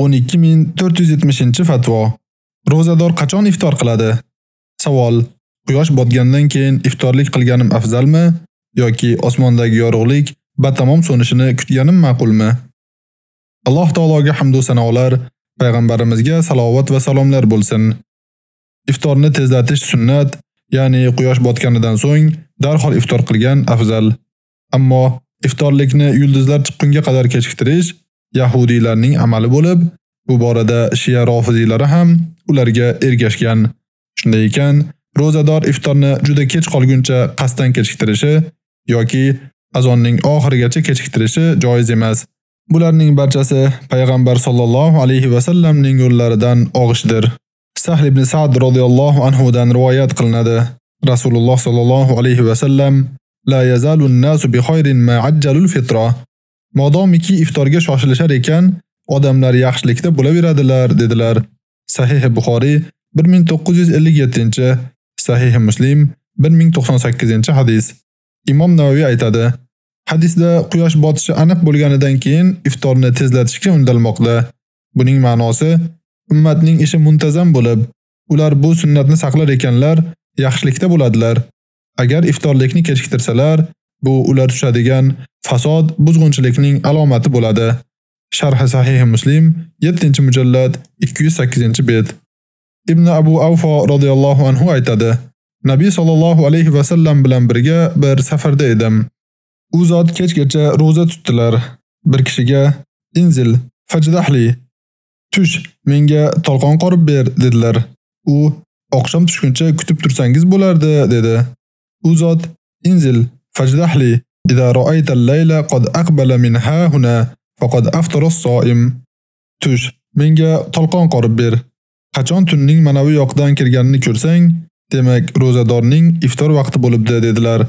12470-fatvo. Ro'zador qachon iftor qiladi? Savol: Quyosh botgandan keyin iftorlik qilganim afzalmi yoki osmondagi yorug'lik batamom so'nishini kutganim ma'qulmi? Alloh taologa hamd va sanolar, payg'ambarimizga salovat va salomlar bo'lsin. Iftorni tezlatish sunnat, ya'ni quyosh botganidan so'ng darhol iftor qilgan afzal. Ammo iftorlikni yulduzlar chiqqunga qadar kechiktirish yahudiylarning amali bo'lib, bu borada Shia rofizilari ham ularga ergashgan. Shunday ekan, ro'zador iftorni juda kech qolguncha qasdan kechiktirishi yoki azonning oxirigacha kechiktirishi joiz emas. Bularning barchasi payg'ambar sollallohu alayhi va sallamning yo'llaridan og'ishdir. Sahl ibn Sa'd radhiyallohu anhu dan rivoyat qilinadi. Rasululloh sollallohu alayhi va sallam la yazalu an-nasu bi khayrin ma ajjalul fitra. Modomiki iftorga shoshilishar ekan, odamlar yaxshilikda bo'laveradilar dedilar. Sahih Buxoriy 1957, Sahih Muslim 1098-hadis. Imom Navoiy aytadi: Hadisda quyosh botishi aniq bo'lganidan keyin iftorni tezlatishga undalmoqda. Buning ma'nosi ummatning ishi muntazam bo'lib, ular bu sunnatni saqlar ekanlar, yaxshilikda bo'ladilar. Agar iftorlikni kechiktirsalar, bu ular tushadigan fasod, buzg'unchilikning alomati bo'ladi. Sharh Sahih Muslim 7-mujallad 208-bet. Ibn Abu Awfa radhiyallohu anhu aytadi: Nabiy sallallohu alayhi va sallam bilan birga bir safarda edim. U zot kechgacha roza tutdilar. Bir kishiga inzil fajdahli tush menga talqon qorib ber dedilar. U oqshom tushguncha kutib tursangiz bo'lardi dedi. U zot inzil فاجدح لي إذا رأيت الليل قد أقبل من ها هنا فقد أفطر الصائم Tush menga tolqon qorib ber. Qachon tunning manavi yoqdan kirganini ko'rsang, demak ro'zadorning iftor vaqti bo'libdi dedilar.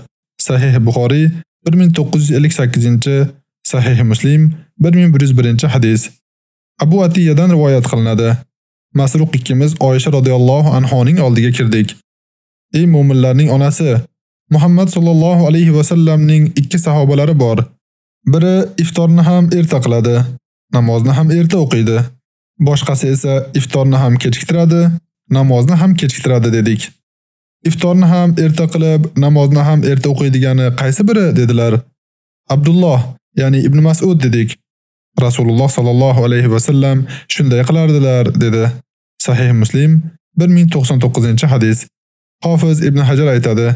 Sahih Buxoriy 1958, Sahih Muslim 1101-hadis. Abu Atiyadan rivoyat qilinadi. Masruq ikkimiz Oyisha radhiyallohu anhoning oldiga kirdik. Ey mu'minlarning onasi, Muhammad sallallohu alayhi va sallamning ikki sahobalari bor. Biri iftorni ham erta qiladi, namozni ham erta o'qiydi. Boshqasi esa iftorni ham kechiktiradi, namozni ham kechiktiradi dedik. Iftorni ham erta qilib, namozni ham erta o'qiydigani qaysi biri dedilar. Abdulloh, ya'ni Ibn Mas'ud dedik. Rasululloh sallallohu alayhi va sallam shunday qilardilar dedi. Sahih Muslim 1099-hadis. Hofiz Ibn Hajar aytadi: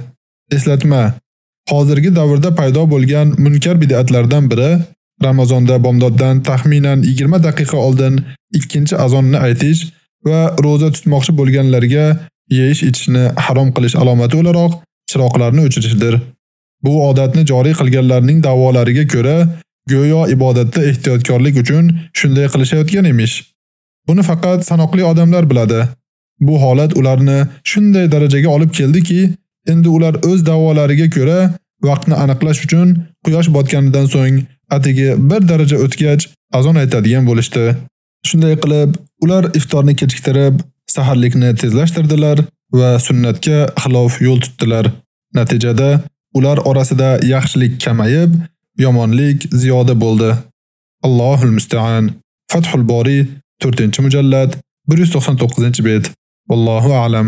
Eslatma. Hozirgi davrda paydo bo'lgan munkar bid'atlardan biri Ramazonda bomdoddan taxminan 20 daqiqa oldin ikkinchi azonni aytish va roza tutmoqchi bo'lganlarga yeyish-ichishni harom qilish alomati o'laroq chiroqlarni o'chirishdir. Bu odatni joriy qilganlarning da'volariga ko'ra, go'yo ibodatda ehtiyotkorlik uchun shunday qilishayotgan emish. Buni faqat sanoqli odamlar biladi. Bu holat ularni shunday darajaga olib keldiki, Endi ular o'z da'volariga ko'ra vaqtni aniqlash uchun quyosh botganidan so'ng atigi bir daraja o'tgach azon aytadigan bo'lishdi. Shunday qilib, ular iftorni kechiktirib, saharlikni tezlashtirdilar va sunnatga xilof yo'l tutdilar. Natijada ular orasida yaxshilik kamayib, yomonlik ziyoda bo'ldi. Allohul musta'an. Fathul Bori 4-mujallad 199-bet. Vallohu a'lam.